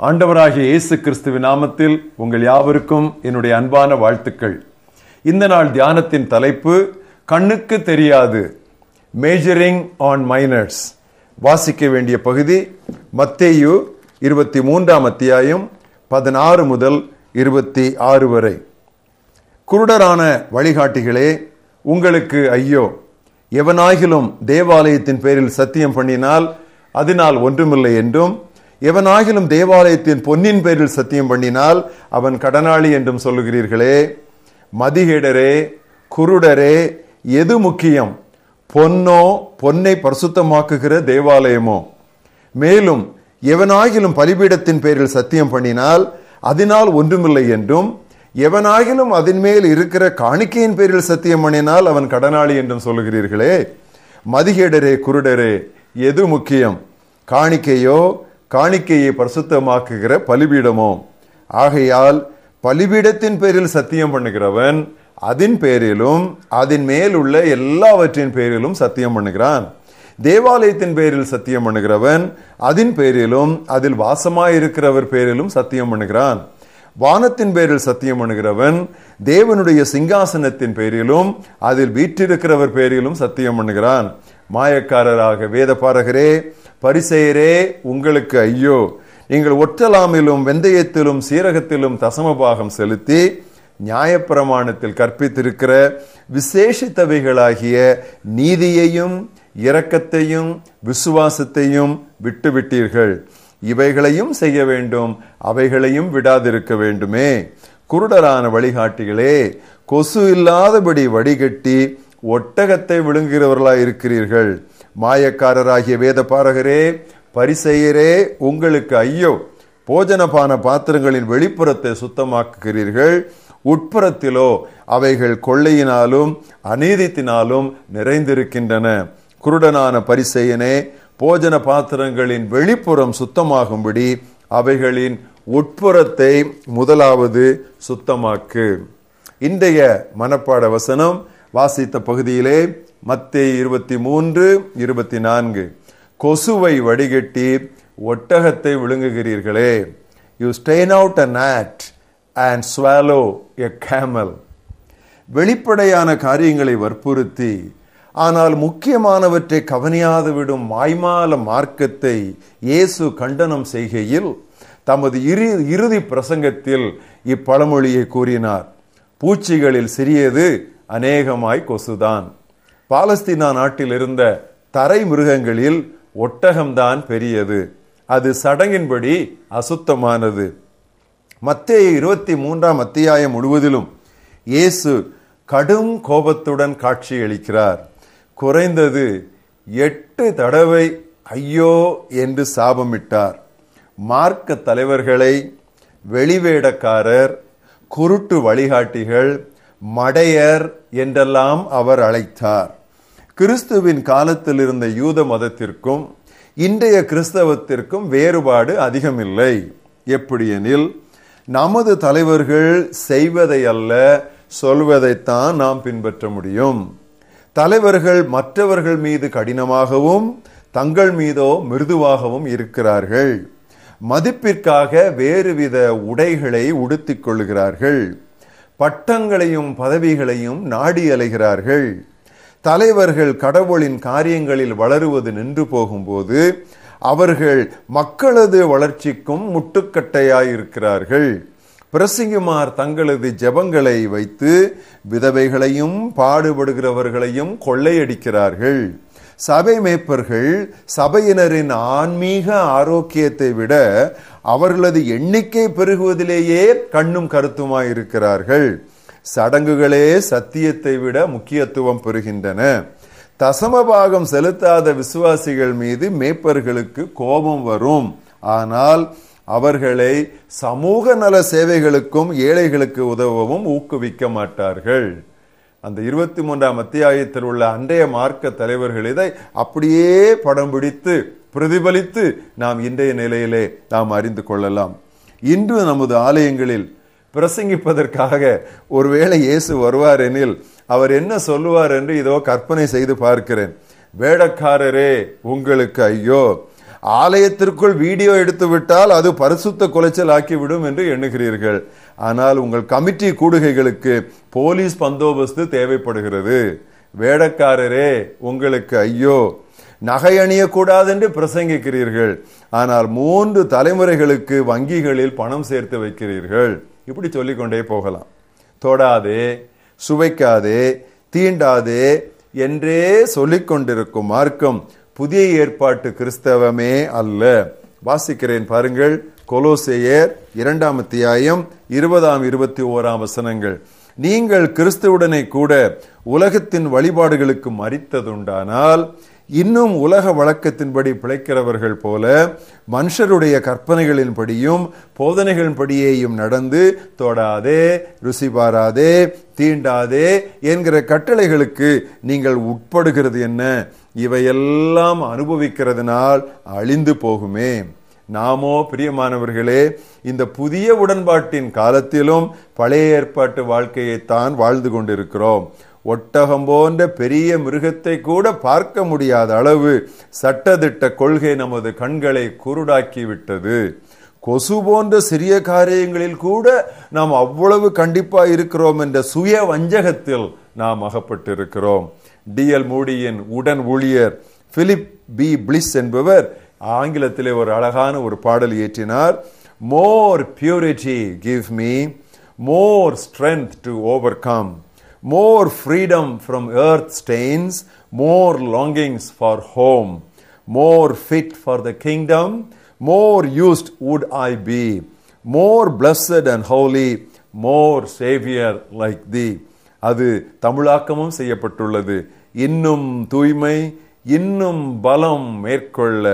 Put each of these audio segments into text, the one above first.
ஆண்டவராகிய இயேசு கிறிஸ்துவின் நாமத்தில் உங்கள் யாவருக்கும் என்னுடைய அன்பான வாழ்த்துக்கள். இந்த நாள் தியானத்தின் தலைப்பு கண்ணுக்கு தெரியாது மேஜரிங் ஆன் மைனர்ஸ் வாசிக்க வேண்டிய பகுதி மத்தேயு இருபத்தி மூன்றாம் அத்தியாயம் பதினாறு முதல் இருபத்தி ஆறு வரை. குருடரான வழிகாட்டிகளே உங்களுக்கு ஐயோ. எவனாகிலும் தேவாலயத்தின் பேரில் சத்தியம் பண்ணினால் அதனால் ஒன்றுமில்லை என்றும் எவனாகிலும் தேவாலயத்தின் பொன்னின் பேரில் சத்தியம் பண்ணினால் அவன் கடனாளி என்றும் சொல்லுகிறீர்களே. மதிகேடரே குருடரே எது முக்கியம்? பொன்னோ பொன்னை பரிசுத்தமாக்குகிற தேவாலயமோ? மேலும் எவனாகிலும் பலிபீடத்தின் பேரில் சத்தியம் பண்ணினால் அதனால் ஒன்றுமில்லை என்றும் எவனாகிலும் அதன் மேல் இருக்கிற காணிக்கையின் பேரில் சத்தியம் பண்ணினால் அவன் கடனாளி என்றும் சொல்லுகிறீர்களே. மதிகேடரே குருடரே எது முக்கியம்? காணிக்கையோ காணிக்கையை பரிசுத்தமாக்குகிற பலிபீடமோ? ஆகையால் பலிபீடத்தின் பேரில் சத்தியம் பண்ணுகிறவன் அதன் பேரிலும் அதன் மேல் உள்ள எல்லாவற்றின் பேரிலும் சத்தியம் பண்ணுகிறான். தேவாலயத்தின் பேரில் சத்தியம் பண்ணுகிறவன் அதன் பேரிலும் அதில் வாசமாயிருக்கிறவர் பேரிலும் சத்தியம் பண்ணுகிறான். வானத்தின் பேரில் சத்தியம் பண்ணுகிறவன் தேவனுடைய சிங்காசனத்தின் பேரிலும் அதில் வீற்றிருக்கிறவர் பேரிலும் சத்தியம் பண்ணுகிறான். மாயக்காரராக வேத பாரகரே பரிசெயரே உங்களுக்கு ஐயோ. நீங்கள் ஒற்றலாமிலும் வெந்தயத்திலும் சீரகத்திலும் தசமபாகம் செலுத்தி நியாயப்பிரமாணத்தில் கற்பித்திருக்கிற விசேஷித்தவைகளாகிய நீதியையும் இரக்கத்தையும் விசுவாசத்தையும் விட்டுவிட்டீர்கள். இவைகளையும் செய்ய வேண்டும் அவைகளையும் விடாதிருக்க வேண்டுமே. குருடரான வழிகாட்டிகளே கொசு இல்லாதபடி வடிகட்டி ஒட்டகத்தை விழுங்குகிறவர்களாய் இருக்கிறீர்கள். மாயக்காரராகிய வேத பாரகரே பரிசெயரே உங்களுக்கு ஐயோ. போஜனபான பாத்திரங்களின் வெளிப்புறத்தை சுத்தமாக்குகிறீர்கள். உட்புறத்திலோ அவைகள் கொள்ளையினாலும் அநீதித்தினாலும் நிறைந்திருக்கின்றன. குருடனான பரிசெயனே போஜன பாத்திரங்களின் வெளிப்புறம் சுத்தமாகும்படி அவைகளின் உட்புறத்தை முதலாவது சுத்தமாக்கு. இன்றைய மனப்பாட வசனம் வாசித்த பகுதியிலே மத்தே இருபத்தி மூன்று இருபத்தி நான்கு கொசுவை வடிகட்டி ஒட்டகத்தை விழுங்குகிறீர்களே. You strain out a gnat and swallow a camel வெளிப்படையான காரியங்களை வற்புறுத்தி ஆனால் முக்கியமானவற்றை கவனியாது விடும் மாய்மால மார்க்கத்தை இயேசு கண்டனம் செய்கையில் தமது இறு இறுதி பிரசங்கத்தில் இப்பழமொழியை கூறினார். பூச்சிகளில் சிறியது அநேகமாய் கொசுதான். பாலஸ்தீனா நாட்டில் இருந்த தரை மிருகங்களில் ஒட்டகம்தான் பெரியது. அது சடங்கின்படி அசுத்தமானது. மத்திய இருபத்தி மூன்றாம் அத்தியாயம் முழுவதிலும் இயேசு கடும் கோபத்துடன் காட்சியளிக்கிறார். குறைந்தது எட்டு தடவை ஐயோ என்று சாபமிட்டார். மார்க்க தலைவர்களை வெளிவேடக்காரர் குருட்டு வழிகாட்டிகள் மடையர் என்றெல்லாம் அவர் அழைத்தார். கிறிஸ்துவின் காலத்தில் இருந்த யூத மதத்திற்கும் இன்றைய கிறிஸ்தவத்திற்கும் வேறுபாடு அதிகமில்லை. எப்படியெனில் நமது தலைவர்கள் செய்வதை அல்ல சொல்வதைத்தான் நாம் பின்பற்ற முடியும். தலைவர்கள் மற்றவர்கள் மீது கடினமாகவும் தங்கள் மீதோ மிருதுவாகவும் இருக்கிறார்கள். மதிப்பிற்காக வேறுவித உடைகளை உடுத்திக் கொள்கிறார்கள் பட்டங்களையும் பதவிகளையும் நாடி அலைகிறார்கள். தலைவர்கள் கடவுளின் காரியங்களில் வளருவது நின்று போகும்போது அவர்கள் மக்களது வளர்ச்சிக்கும் முட்டுக்கட்டையாயிருக்கிறார்கள். பிரசிங்குமார் தங்களது ஜபங்களை வைத்து விதவைகளையும் பாடுபடுகிறவர்களையும் கொள்ளையடிக்கிறார்கள். சபை மேய்ப்பர்கள் சபையினரின் ஆன்மீக ஆரோக்கியத்தை விட அவர்களது எண்ணிக்கை பெருகுவதிலேயே கண்ணும் கருத்துமாயிருக்கிறார்கள் சடங்குகளே சத்தியத்தை விட முக்கியத்துவம் பெறுகின்றன. தசமபாகம் செலுத்தாத விசுவாசிகள் மீது மேய்ப்பர்களுக்கு கோபம் வரும். ஆனால் அவர்களை சமூக நல சேவைகளுக்கும் ஏழைகளுக்கு உதவவும் ஊக்குவிக்க மாட்டார்கள். அந்த இருபத்தி மூன்றாம் அத்தியாயத்தில் உள்ள அன்றைய மார்க்க தலைவர்கள் இதை அப்படியே படம் பிடித்து பிரதிபலித்து நாம் இன்றைய நிலையிலே நாம் அறிந்து கொள்ளலாம். இன்று நமது ஆலயங்களில் பிரசங்கிப்பதற்காக ஒருவேளை இயேசு வருவார் எனில் அவர் என்ன சொல்லுவார் என்று இதோ கற்பனை செய்து பார்க்கிறேன். வேடக்காரரே உங்களுக்கு ஐயோ ஆலயத்திற்குள் வீடியோ எடுத்துவிட்டால் அது பரிசுத்த குலைச்சல் ஆக்கிவிடும் என்று எண்ணுகிறீர்கள். ஆனால் உங்கள் கமிட்டி கூடுகைகளுக்கு போலீஸ் பந்தோபஸ்து தேவைப்படுகிறது. வேடக்காரரே உங்களுக்கு ஐயோ நகை அணியக்கூடாது என்று பிரசங்கிக்கிறீர்கள். ஆனால் மூன்று தலைமுறைகளுக்கு வங்கிகளில் பணம் சேர்த்து வைக்கிறீர்கள். இப்படி சொல்லிக்கொண்டே போகலாம். தொடாதே சுவைக்காதே தீண்டாதே என்றே சொல்லிக்கொண்டிருக்கும் மார்க்கம் புதிய ஏற்பாட்டு கிறிஸ்தவமே அல்ல. வாசிக்கிறேன் பாருங்கள். கொலோசேயர் இரண்டாம் அத்தியாயம் இருபதாம் இருபத்தி ஓராம் வசனங்கள். நீங்கள் கிறிஸ்துவுடனே கூட உலகத்தின் வழிபாடுகளுக்கு மறித்ததுண்டானால் இன்னும் உலக வழக்கத்தின்படி பிழைக்கிறவர்கள் போல மனுஷருடைய கற்பனைகளின்படியும் போதனைகளின்படியேயும் நடந்து தொடாதே ருசி பாராதே தீண்டாதே என்கிற கட்டளைகளுக்கு நீங்கள் உட்படுகிறது என்ன? இவையெல்லாம் அனுபவிக்கிறதுனால் அழிந்து போகுமே. நாமோ பிரியமானவர்களே இந்த புதிய உடன்பாட்டின் காலத்திலும் பழைய ஏற்பாட்டு வாழ்க்கையைத்தான் வாழ்ந்து கொண்டிருக்கிறோம். ஒட்டகம் போன்ற பெரிய மிருகத்தை கூட பார்க்க முடியாத அளவு சட்டதிட்ட கொள்கை நமது கண்களை குருடாக்கி விட்டது கொசு போன்ற சிறிய காரியங்களில் கூட நாம் அவ்வளவு கண்டிப்பாக இருக்கிறோம் என்ற சுய வஞ்சகத்தில் நாம் அகப்பட்டிருக்கிறோம். டிஎல் மூடியின் உடன் ஊழியர் பிலிப் பி. பிளிஸ் என்பவர் ஆங்கிலத்தில் ஒரு அழகான ஒரு பாடல் இயற்றினார் more purity give me more strength to overcome more freedom from earth stains more longings for home more fit for the kingdom more used would I be more blessed and holy more Saviour like thee அது தமிழாக்கமும் செய்யப்பட்டுள்ளது இன்னும் தூய்மை இன்னும் பலம் மேற்கொள்ள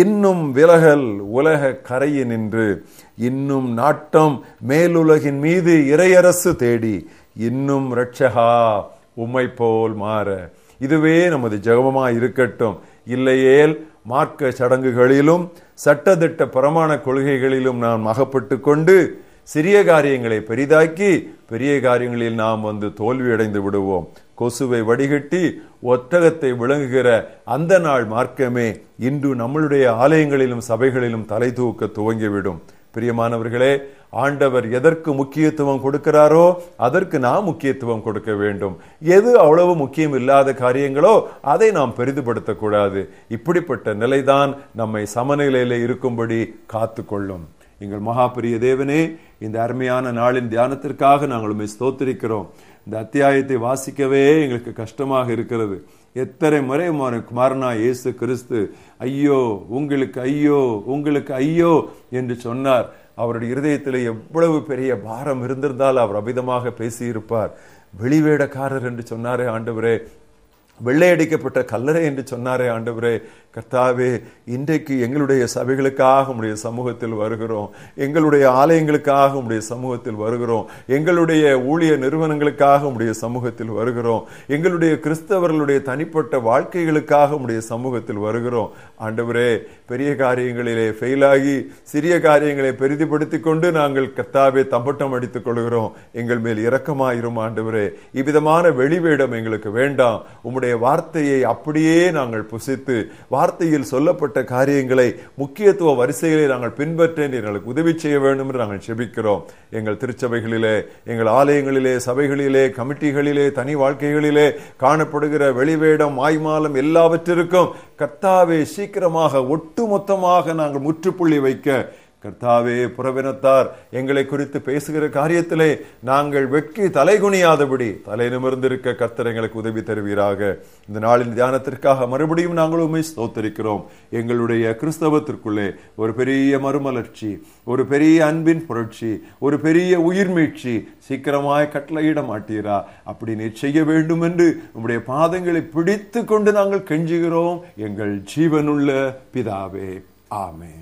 இன்னும் விலகல் உலக கரையினின்று இன்னும் நாட்டம் மேலுலகின் மீது இறையரசு தேடி இன்னும் ரட்சகா உம்மை போல் மாற. இதுவே நமது ஜெபமா இருக்கட்டும். இல்லையேல் மார்க்க சடங்குகளிலும் சட்டத்திட்ட பிரமாண கொள்கைகளிலும் நாம் அகப்பட்டு கொண்டு சிறிய காரியங்களை பெரிதாக்கி பெரிய காரியங்களில் நாம் வந்து தோல்வியடைந்து விடுவோம். கொசுவை வடிகட்டி ஒட்டகத்தை விளங்குகிற அந்த நாள் மார்க்கமே இன்று நம்மளுடைய ஆலயங்களிலும் சபைகளிலும் தலை தூக்க துவங்கிவிடும். பிரியமானவர்களே ஆண்டவர் எதற்கு முக்கியத்துவம் கொடுக்கிறாரோ அதற்கு நாம் முக்கியத்துவம் கொடுக்க வேண்டும். எது அவ்வளவு முக்கியம் இல்லாத காரியங்களோ அதை நாம் பெரிதுபடுத்தக்கூடாது. இப்படிப்பட்ட நிலைதான் நம்மை சமநிலையில இருக்கும்படி காத்துக்கொள்ளும். எங்கள் மகாபிரிய தேவனே இந்த அருமையான நாளின் தியானத்திற்காக நாங்கள் உண்மை ஸ்தோத்திரிக்கிறோம். இந்த அத்தியாயத்தை வாசிக்கவே எங்களுக்கு கஷ்டமாக இருக்கிறது. எத்தனை முறை குமாரனா இயேசு கிறிஸ்து ஐயோ உங்களுக்கு ஐயோ உங்களுக்கு ஐயோ என்று சொன்னார். அவருடைய இருதயத்தில் எவ்வளவு பெரிய பாரம் இருந்திருந்தால் அவர் அபிதமாக பேசியிருப்பார். வெளிவேடக்காரர் என்று சொன்னாரே ஆண்டவரே. வெள்ளையடிக்கப்பட்ட கல்லறை என்று சொன்னாரே ஆண்டவரே. கர்த்தாவே இன்றைக்கு எங்களுடைய சபைகளுக்காக உடைய சமூகத்தில் வருகிறோம். எங்களுடைய ஆலயங்களுக்காக உடைய சமூகத்தில் வருகிறோம். எங்களுடைய ஊழிய நிறுவனங்களுக்காக உடைய சமூகத்தில் வருகிறோம். எங்களுடைய கிறிஸ்தவர்களுடைய தனிப்பட்ட வாழ்க்கைகளுக்காக உடைய சமூகத்தில் வருகிறோம். ஆண்டவரே பெரிய காரியங்களிலே ஃபெயிலாகி சிறிய காரியங்களை பெரிதிப்படுத்தி கொண்டு நாங்கள் கர்த்தாவே தம்பட்டம் அடித்துக் கொள்கிறோம். எங்கள் மேல் இரக்கமாயிரும் ஆண்டவரே. இவ்விதமான வெளிவேடம் எங்களுக்கு வேண்டாம். உம்முடைய வார்த்தையை அப்படியே நாங்கள் புசித்து வார்த்தையில் சொல்லப்பட்ட காரியங்களை முக்கியத்துவ வரிசைகளை நாங்கள் பின்பற்ற எங்களுக்கு உதவி செய்ய வேண்டும் என்று நாங்கள் செபிக்கிறோம். எங்கள் திருச்சபைகளிலே எங்கள் ஆலயங்களிலே சபைகளிலே கமிட்டிகளிலே தனி வாழ்க்கைகளிலே காணப்படுகிற வெளிவேடம் மாய்மாலம் எல்லாவற்றிற்கும் கர்த்தாவே சீக்கிரமாக ஒட்டுமொத்தமாக நாங்கள் முற்றுப்புள்ளி வைக்க கர்த்தாவே புறவினத்தார் எங்களை குறித்து பேசுகிற காரியத்திலே நாங்கள் வெட்கி தலைகுனியாதபடி தலை நிமிர்ந்திருக்க கர்த்தர் எங்களுக்கு உதவி தருவீராக. இந்த நாளின் தியானத்திற்காக மறுபடியும் நாங்கள் உண்மை ஸ்தோத்தரிக்கிறோம். எங்களுடைய கிறிஸ்தவத்திற்குள்ளே ஒரு பெரிய மறுமலர்ச்சி ஒரு பெரிய அன்பின் புரட்சி ஒரு பெரிய உயிர்மீழ்ச்சி சீக்கிரமாய் கட்டளையிட மாட்டீரா? அப்படி நீ செய்ய வேண்டும் என்று உங்களுடைய பாதங்களை பிடித்து கொண்டு நாங்கள் கெஞ்சுகிறோம். எங்கள் ஜீவனுள்ள பிதாவே. ஆமேன்.